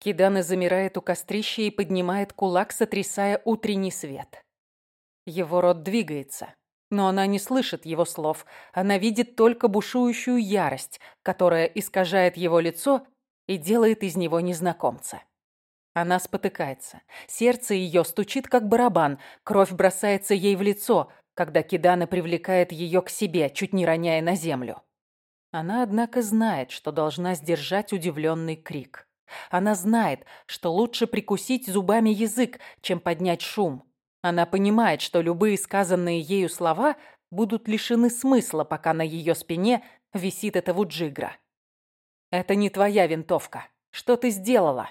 Кидана замирает у кострища и поднимает кулак, сотрясая утренний свет. Его рот двигается, но она не слышит его слов. Она видит только бушующую ярость, которая искажает его лицо и делает из него незнакомца. Она спотыкается. Сердце ее стучит, как барабан. Кровь бросается ей в лицо, когда Кидана привлекает ее к себе, чуть не роняя на землю. Она, однако, знает, что должна сдержать удивленный крик. Она знает, что лучше прикусить зубами язык, чем поднять шум. Она понимает, что любые сказанные ею слова будут лишены смысла, пока на ее спине висит эта вуджигра. «Это не твоя винтовка. Что ты сделала?»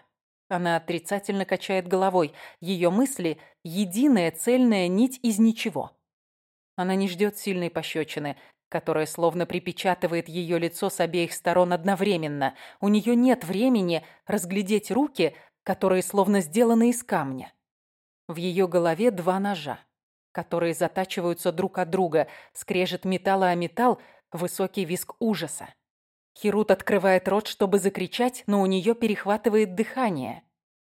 Она отрицательно качает головой. Ее мысли — единая цельная нить из ничего. Она не ждет сильной пощечины которая словно припечатывает ее лицо с обеих сторон одновременно. У нее нет времени разглядеть руки, которые словно сделаны из камня. В ее голове два ножа, которые затачиваются друг от друга, скрежет металла о металл, высокий виск ужаса. Хирут открывает рот, чтобы закричать, но у нее перехватывает дыхание.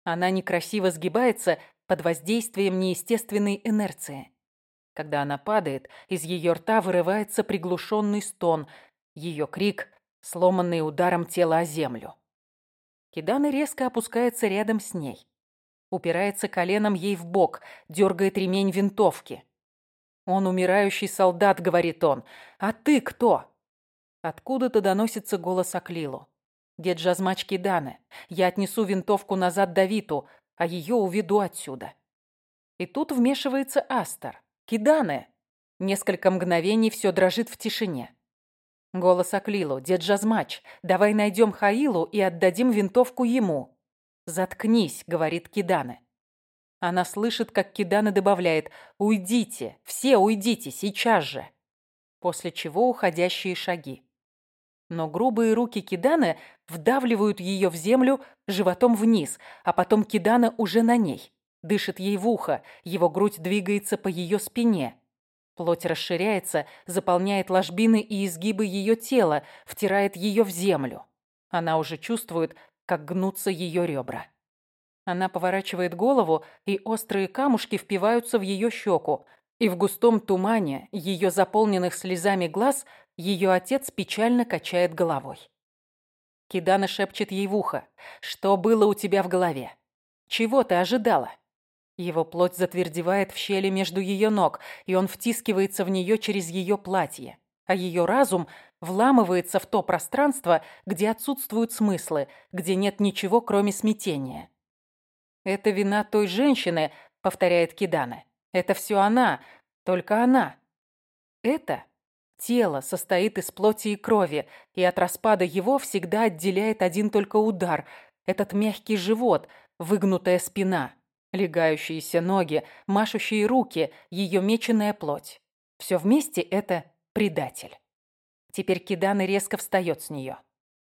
Она некрасиво сгибается под воздействием неестественной инерции. Когда она падает, из ее рта вырывается приглушенный стон, ее крик, сломанный ударом тела о землю. Кидана резко опускается рядом с ней. Упирается коленом ей в бок, дергает ремень винтовки. «Он умирающий солдат», — говорит он. «А ты кто?» Откуда-то доносится голос Аклилу. «Дед Жазмач Киданы, я отнесу винтовку назад Давиту, а ее уведу отсюда». И тут вмешивается Астер. Киданы!» Несколько мгновений все дрожит в тишине. Голос Аклилу. «Дед Жазмач, давай найдем Хаилу и отдадим винтовку ему». «Заткнись», — говорит Киданы. Она слышит, как Киданы добавляет «Уйдите, все уйдите, сейчас же». После чего уходящие шаги. Но грубые руки Киданы вдавливают ее в землю животом вниз, а потом Кидана уже на ней дышит ей в ухо, его грудь двигается по ее спине. Плоть расширяется, заполняет ложбины и изгибы ее тела, втирает ее в землю. Она уже чувствует, как гнутся ее ребра. Она поворачивает голову, и острые камушки впиваются в ее щеку, и в густом тумане ее заполненных слезами глаз ее отец печально качает головой. Кидана шепчет ей в ухо. «Что было у тебя в голове? Чего ты ожидала?» Его плоть затвердевает в щели между ее ног, и он втискивается в нее через ее платье. А ее разум вламывается в то пространство, где отсутствуют смыслы, где нет ничего, кроме смятения. «Это вина той женщины», — повторяет Кидана. «Это все она, только она». Это тело состоит из плоти и крови, и от распада его всегда отделяет один только удар. Этот мягкий живот, выгнутая спина — Легающиеся ноги, машущие руки, ее меченая плоть. Все вместе это предатель. Теперь Кидана резко встает с нее.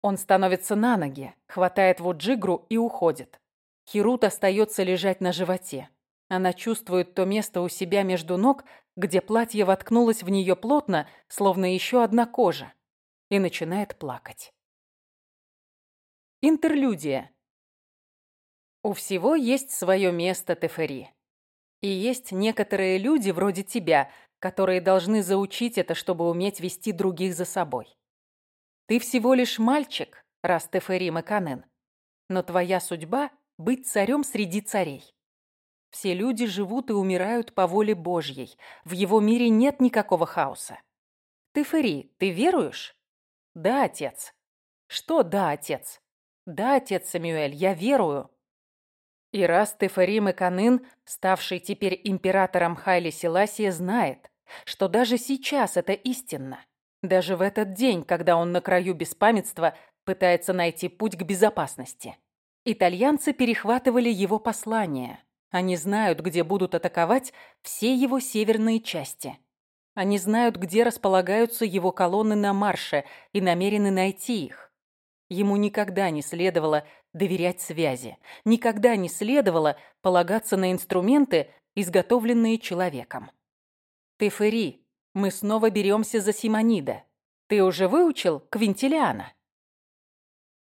Он становится на ноги, хватает Вуджигру и уходит. Хирут остается лежать на животе. Она чувствует то место у себя между ног, где платье воткнулось в нее плотно, словно еще одна кожа, и начинает плакать. Интерлюдия. У всего есть свое место, Тефери. И есть некоторые люди вроде тебя, которые должны заучить это, чтобы уметь вести других за собой. Ты всего лишь мальчик, раз Тефери Маканен. Но твоя судьба — быть царем среди царей. Все люди живут и умирают по воле Божьей. В его мире нет никакого хаоса. Тефери, ты веруешь? Да, отец. Что да, отец? Да, отец Самюэль, я верую. И раз Тефарим и Канын, ставший теперь императором Хайли Селасия, знает, что даже сейчас это истинно. Даже в этот день, когда он на краю беспамятства пытается найти путь к безопасности. Итальянцы перехватывали его послание. Они знают, где будут атаковать все его северные части. Они знают, где располагаются его колонны на марше и намерены найти их. Ему никогда не следовало доверять связи, никогда не следовало полагаться на инструменты, изготовленные человеком. «Ты Ферри, мы снова беремся за Симонида. Ты уже выучил Квинтилиана?»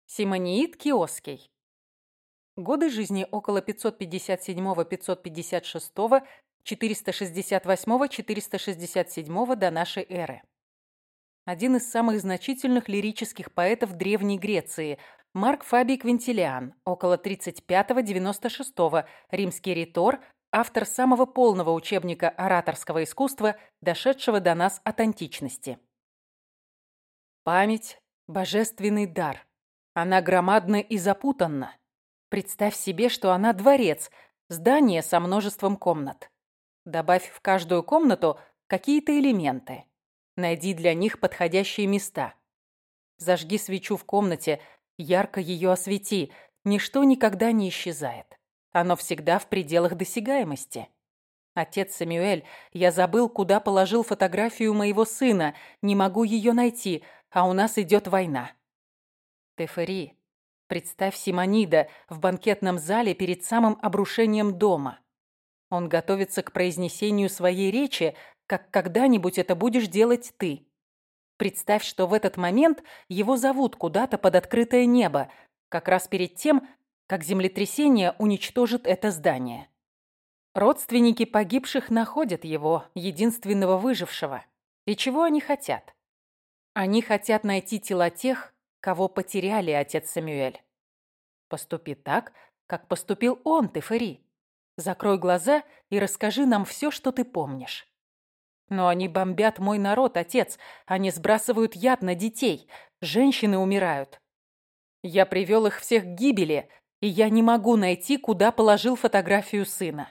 Симониид Киоский. Годы жизни около 557-556, 468-467 до нашей эры. Один из самых значительных лирических поэтов Древней Греции – Марк Фабий Квинтилиан, около 35-96, римский ритор, автор самого полного учебника ораторского искусства, дошедшего до нас от античности. Память – божественный дар. Она громадна и запутанна. Представь себе, что она дворец, здание со множеством комнат. Добавь в каждую комнату какие-то элементы. Найди для них подходящие места. Зажги свечу в комнате, ярко ее освети. Ничто никогда не исчезает. Оно всегда в пределах досягаемости. Отец Самюэль, я забыл, куда положил фотографию моего сына. Не могу ее найти, а у нас идет война. Тефери, представь Симонида в банкетном зале перед самым обрушением дома. Он готовится к произнесению своей речи, как когда-нибудь это будешь делать ты. Представь, что в этот момент его зовут куда-то под открытое небо, как раз перед тем, как землетрясение уничтожит это здание. Родственники погибших находят его, единственного выжившего. И чего они хотят? Они хотят найти тела тех, кого потеряли отец Самюэль. Поступи так, как поступил он, Тефери. Закрой глаза и расскажи нам все, что ты помнишь. Но они бомбят мой народ, отец. Они сбрасывают яд на детей. Женщины умирают. Я привел их всех к гибели, и я не могу найти, куда положил фотографию сына.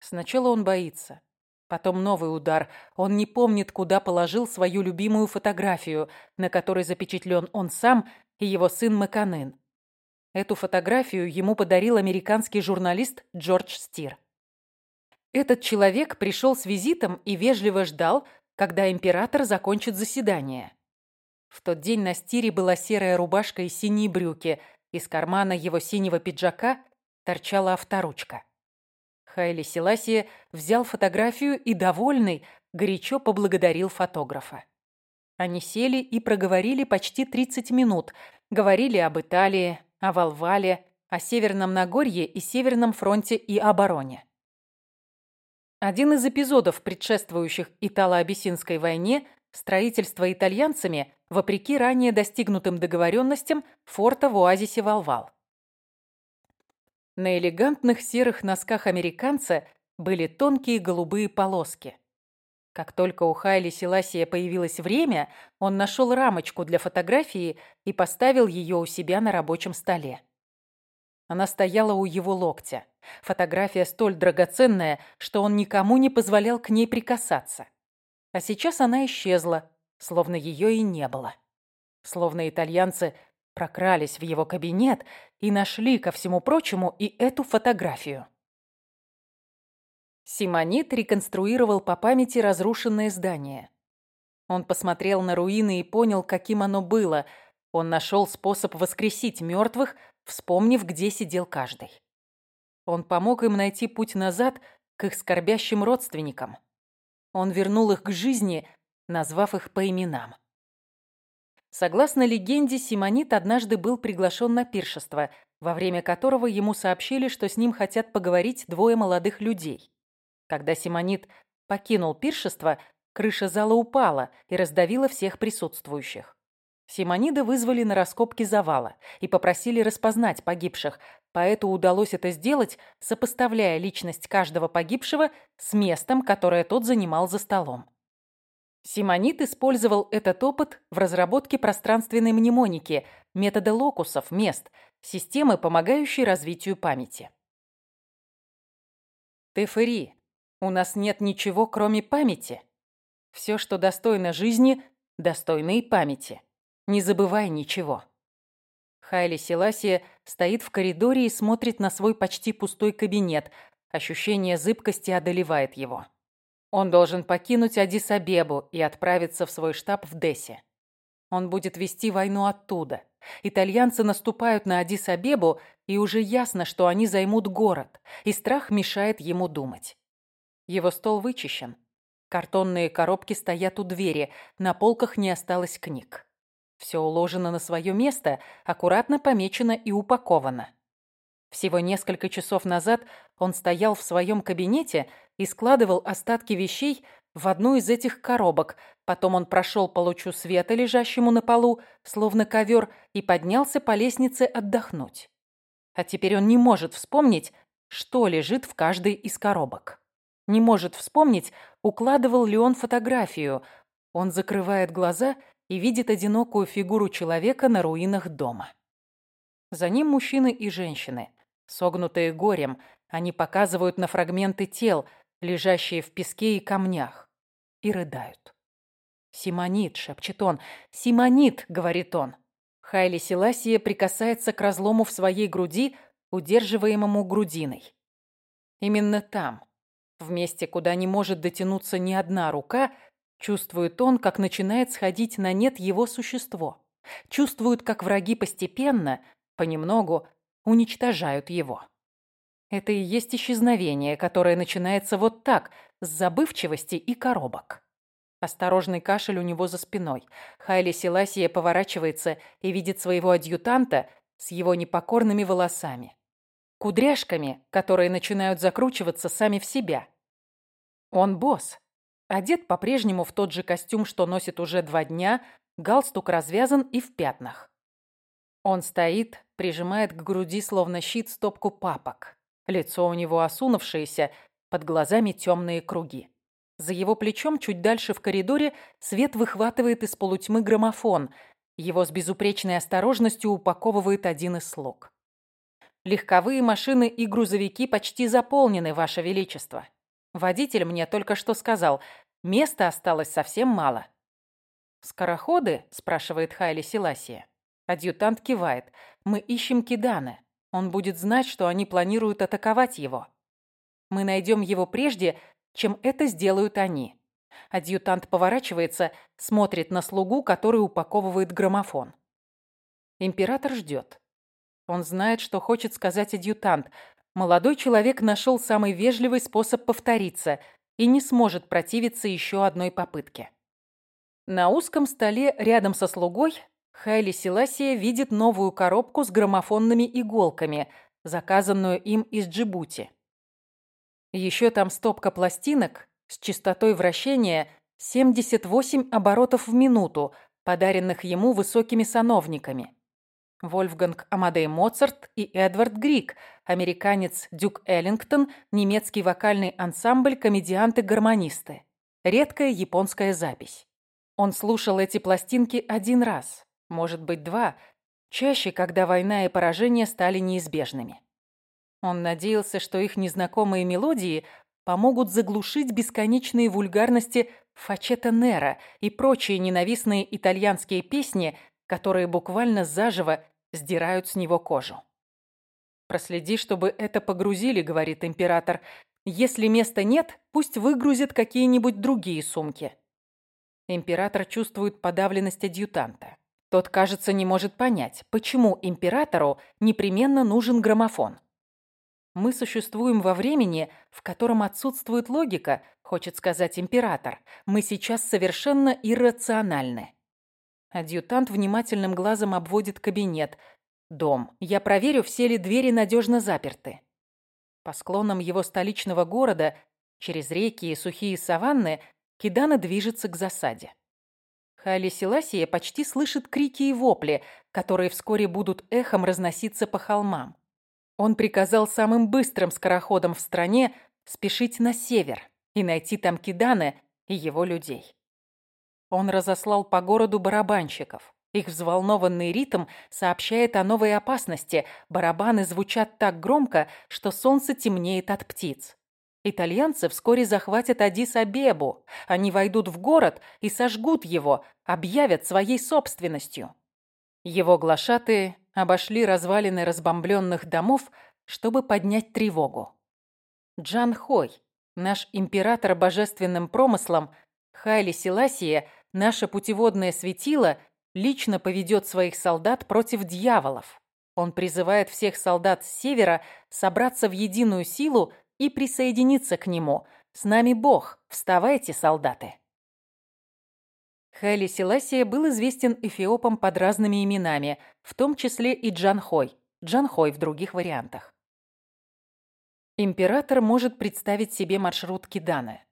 Сначала он боится. Потом новый удар. Он не помнит, куда положил свою любимую фотографию, на которой запечатлен он сам и его сын Маканын. Эту фотографию ему подарил американский журналист Джордж Стир. Этот человек пришел с визитом и вежливо ждал, когда император закончит заседание. В тот день на Стире была серая рубашка и синие брюки. Из кармана его синего пиджака торчала авторучка. Хайли Селасия взял фотографию и, довольный, горячо поблагодарил фотографа. Они сели и проговорили почти 30 минут. Говорили об Италии, о Валвале, о Северном Нагорье и Северном фронте и обороне. Один из эпизодов, предшествующих Итало-Абиссинской войне, строительство итальянцами, вопреки ранее достигнутым договоренностям, форта в оазисе Валвал. На элегантных серых носках американца были тонкие голубые полоски. Как только у Хайли Селасия появилось время, он нашел рамочку для фотографии и поставил ее у себя на рабочем столе. Она стояла у его локтя. Фотография столь драгоценная, что он никому не позволял к ней прикасаться. А сейчас она исчезла, словно ее и не было. Словно итальянцы прокрались в его кабинет и нашли, ко всему прочему, и эту фотографию. Симонит реконструировал по памяти разрушенное здание. Он посмотрел на руины и понял, каким оно было. Он нашел способ воскресить мертвых, вспомнив, где сидел каждый. Он помог им найти путь назад к их скорбящим родственникам. Он вернул их к жизни, назвав их по именам. Согласно легенде, Симонит однажды был приглашен на пиршество, во время которого ему сообщили, что с ним хотят поговорить двое молодых людей. Когда Симонит покинул пиршество, крыша зала упала и раздавила всех присутствующих. Симонида вызвали на раскопки завала и попросили распознать погибших. Поэту удалось это сделать, сопоставляя личность каждого погибшего с местом, которое тот занимал за столом. Симонит использовал этот опыт в разработке пространственной мнемоники, метода локусов, мест, системы, помогающей развитию памяти. Тефери, у нас нет ничего, кроме памяти. Все, что достойно жизни, достойно и памяти. Не забывай ничего. Хайли Селасия стоит в коридоре и смотрит на свой почти пустой кабинет. Ощущение зыбкости одолевает его. Он должен покинуть Адис-Абебу и отправиться в свой штаб в Дессе. Он будет вести войну оттуда. Итальянцы наступают на Адис-Абебу, и уже ясно, что они займут город, и страх мешает ему думать. Его стол вычищен. Картонные коробки стоят у двери, на полках не осталось книг. Все уложено на свое место, аккуратно помечено и упаковано. Всего несколько часов назад он стоял в своем кабинете и складывал остатки вещей в одну из этих коробок. Потом он прошел по лучу света, лежащему на полу, словно ковер, и поднялся по лестнице отдохнуть. А теперь он не может вспомнить, что лежит в каждой из коробок. Не может вспомнить, укладывал ли он фотографию. Он закрывает глаза и видит одинокую фигуру человека на руинах дома. За ним мужчины и женщины – Согнутые горем, они показывают на фрагменты тел, лежащие в песке и камнях, и рыдают. «Симонит», — шепчет он, — «Симонит», — говорит он. Хайли Селасия прикасается к разлому в своей груди, удерживаемому грудиной. Именно там, в месте, куда не может дотянуться ни одна рука, чувствует он, как начинает сходить на нет его существо. Чувствует, как враги постепенно, понемногу, уничтожают его. Это и есть исчезновение, которое начинается вот так, с забывчивости и коробок. Осторожный кашель у него за спиной. Хайли Селасия поворачивается и видит своего адъютанта с его непокорными волосами. Кудряшками, которые начинают закручиваться сами в себя. Он босс. Одет по-прежнему в тот же костюм, что носит уже два дня, галстук развязан и в пятнах. Он стоит, прижимает к груди словно щит стопку папок. Лицо у него осунувшееся, под глазами темные круги. За его плечом, чуть дальше в коридоре, свет выхватывает из полутьмы граммофон. Его с безупречной осторожностью упаковывает один из слуг. «Легковые машины и грузовики почти заполнены, Ваше Величество. Водитель мне только что сказал, места осталось совсем мало». «Скороходы?» – спрашивает Хайли Селасия. Адъютант кивает. «Мы ищем Кидана. Он будет знать, что они планируют атаковать его. Мы найдем его прежде, чем это сделают они». Адъютант поворачивается, смотрит на слугу, который упаковывает граммофон. Император ждет. Он знает, что хочет сказать адъютант. Молодой человек нашел самый вежливый способ повториться и не сможет противиться еще одной попытке. На узком столе рядом со слугой Хайли Селасия видит новую коробку с граммофонными иголками, заказанную им из Джибути. Еще там стопка пластинок с частотой вращения 78 оборотов в минуту, подаренных ему высокими сановниками. Вольфганг Амадей Моцарт и Эдвард Грик, американец Дюк Эллингтон, немецкий вокальный ансамбль «Комедианты-гармонисты». Редкая японская запись. Он слушал эти пластинки один раз, может быть, два, чаще, когда война и поражение стали неизбежными. Он надеялся, что их незнакомые мелодии помогут заглушить бесконечные вульгарности Фачета Нера и прочие ненавистные итальянские песни, которые буквально заживо сдирают с него кожу. «Проследи, чтобы это погрузили», — говорит император. «Если места нет, пусть выгрузят какие-нибудь другие сумки». Император чувствует подавленность адъютанта. Тот, кажется, не может понять, почему императору непременно нужен граммофон. Мы существуем во времени, в котором отсутствует логика, хочет сказать император. Мы сейчас совершенно иррациональны. Адъютант внимательным глазом обводит кабинет. Дом. Я проверю, все ли двери надежно заперты. По склонам его столичного города, через реки и сухие саванны, Кидана движется к засаде. Хали Селасия почти слышит крики и вопли, которые вскоре будут эхом разноситься по холмам. Он приказал самым быстрым скороходам в стране спешить на север и найти там Кидана и его людей. Он разослал по городу барабанщиков. Их взволнованный ритм сообщает о новой опасности. Барабаны звучат так громко, что солнце темнеет от птиц. Итальянцы вскоре захватят Адис-Абебу. Они войдут в город и сожгут его, объявят своей собственностью. Его глашатые обошли развалины разбомбленных домов, чтобы поднять тревогу. Джан Хой, наш император божественным промыслом, Хайли Селасия, наше путеводное светило, лично поведет своих солдат против дьяволов. Он призывает всех солдат с севера собраться в единую силу и присоединиться к нему. С нами Бог. Вставайте, солдаты. Хайли Селасия был известен эфиопам под разными именами, в том числе и Джанхой, Джанхой в других вариантах. Император может представить себе маршрут Киданы.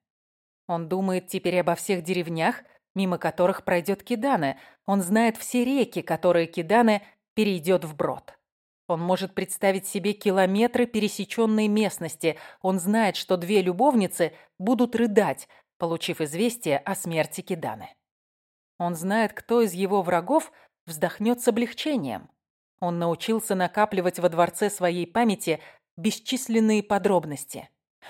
Он думает теперь обо всех деревнях, мимо которых пройдет Киданы. Он знает все реки, которые Киданы перейдет вброд. Он может представить себе километры пересеченной местности. Он знает, что две любовницы будут рыдать, получив известие о смерти Киданы. Он знает, кто из его врагов вздохнет с облегчением. Он научился накапливать во дворце своей памяти бесчисленные подробности.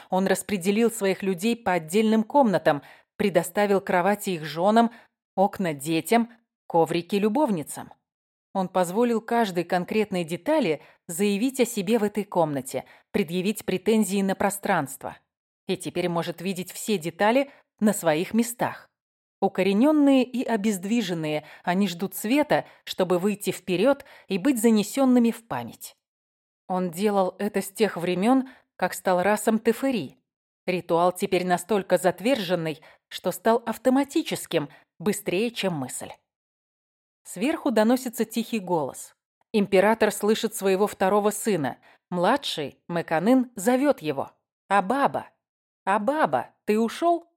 Он распределил своих людей по отдельным комнатам, предоставил кровати их женам, окна детям, коврики любовницам. Он позволил каждой конкретной детали заявить о себе в этой комнате, предъявить претензии на пространство. И теперь может видеть все детали на своих местах. Укорененные и обездвиженные, они ждут света, чтобы выйти вперед и быть занесенными в память. Он делал это с тех времен, как стал расом Тефери. Ритуал теперь настолько затверженный, что стал автоматическим, быстрее, чем мысль. Сверху доносится тихий голос. Император слышит своего второго сына. Младший, Мэканын, зовет его. «Абаба! Абаба, ты ушел?»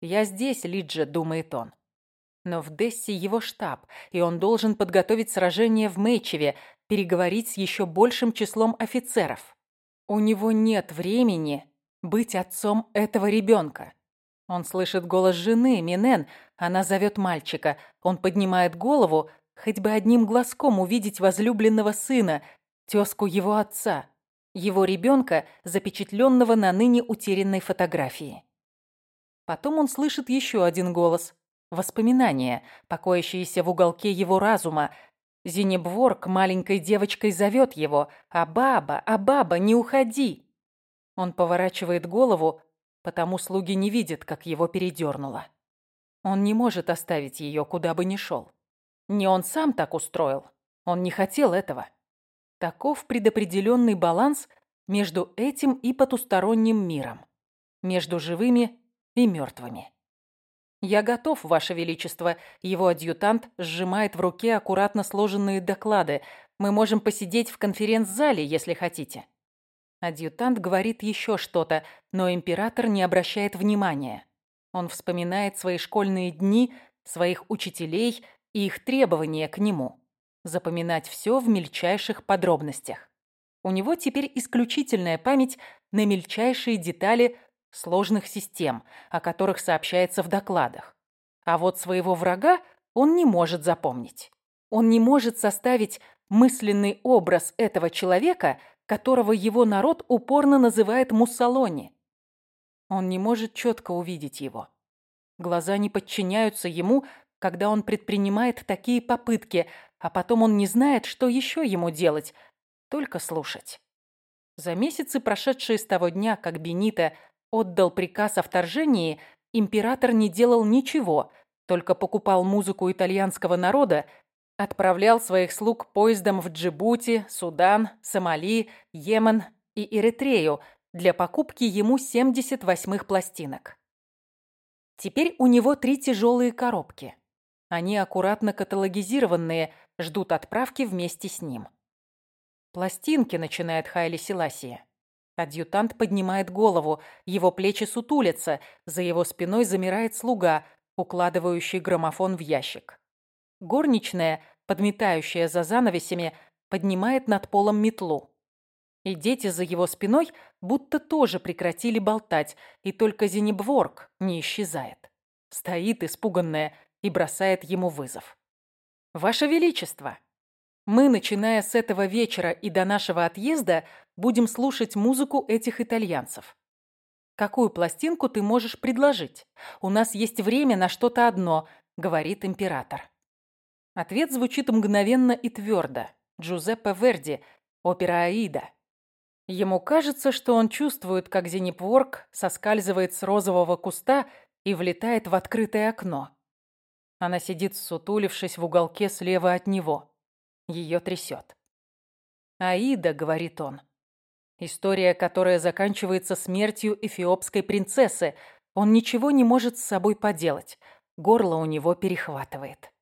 «Я здесь, Лиджа», — думает он. Но в Дессе его штаб, и он должен подготовить сражение в Мэйчеве, переговорить с еще большим числом офицеров. У него нет времени быть отцом этого ребенка. Он слышит голос жены, Минен. Она зовет мальчика. Он поднимает голову, хоть бы одним глазком увидеть возлюбленного сына, тезку его отца, его ребенка, запечатленного на ныне утерянной фотографии. Потом он слышит еще один голос. Воспоминания, покоящиеся в уголке его разума. Зенебворк маленькой девочкой зовет его. «А баба, а баба, не уходи!» Он поворачивает голову, потому слуги не видят, как его передернуло. Он не может оставить ее, куда бы ни шел. Не он сам так устроил. Он не хотел этого. Таков предопределенный баланс между этим и потусторонним миром. Между живыми и мертвыми. «Я готов, Ваше Величество», — его адъютант сжимает в руке аккуратно сложенные доклады. «Мы можем посидеть в конференц-зале, если хотите». Адъютант говорит еще что-то, но император не обращает внимания. Он вспоминает свои школьные дни, своих учителей и их требования к нему. Запоминать все в мельчайших подробностях. У него теперь исключительная память на мельчайшие детали сложных систем, о которых сообщается в докладах. А вот своего врага он не может запомнить. Он не может составить мысленный образ этого человека – которого его народ упорно называет Муссолони. Он не может четко увидеть его. Глаза не подчиняются ему, когда он предпринимает такие попытки, а потом он не знает, что еще ему делать, только слушать. За месяцы, прошедшие с того дня, как Бенита отдал приказ о вторжении, император не делал ничего, только покупал музыку итальянского народа Отправлял своих слуг поездом в Джибути, Судан, Сомали, Йемен и Эритрею для покупки ему 78-х пластинок. Теперь у него три тяжелые коробки. Они аккуратно каталогизированные, ждут отправки вместе с ним. «Пластинки», — начинает Хайли Селасия. Адъютант поднимает голову, его плечи сутулятся, за его спиной замирает слуга, укладывающий граммофон в ящик. Горничная, подметающая за занавесями, поднимает над полом метлу. И дети за его спиной будто тоже прекратили болтать, и только Зенебворг не исчезает. Стоит испуганная и бросает ему вызов. «Ваше Величество, мы, начиная с этого вечера и до нашего отъезда, будем слушать музыку этих итальянцев. Какую пластинку ты можешь предложить? У нас есть время на что-то одно», — говорит император. Ответ звучит мгновенно и твердо. Джузеппе Верди, опера «Аида». Ему кажется, что он чувствует, как Зенипворк соскальзывает с розового куста и влетает в открытое окно. Она сидит, сутулившись в уголке слева от него. Ее трясет. «Аида», — говорит он. История, которая заканчивается смертью эфиопской принцессы. Он ничего не может с собой поделать. Горло у него перехватывает.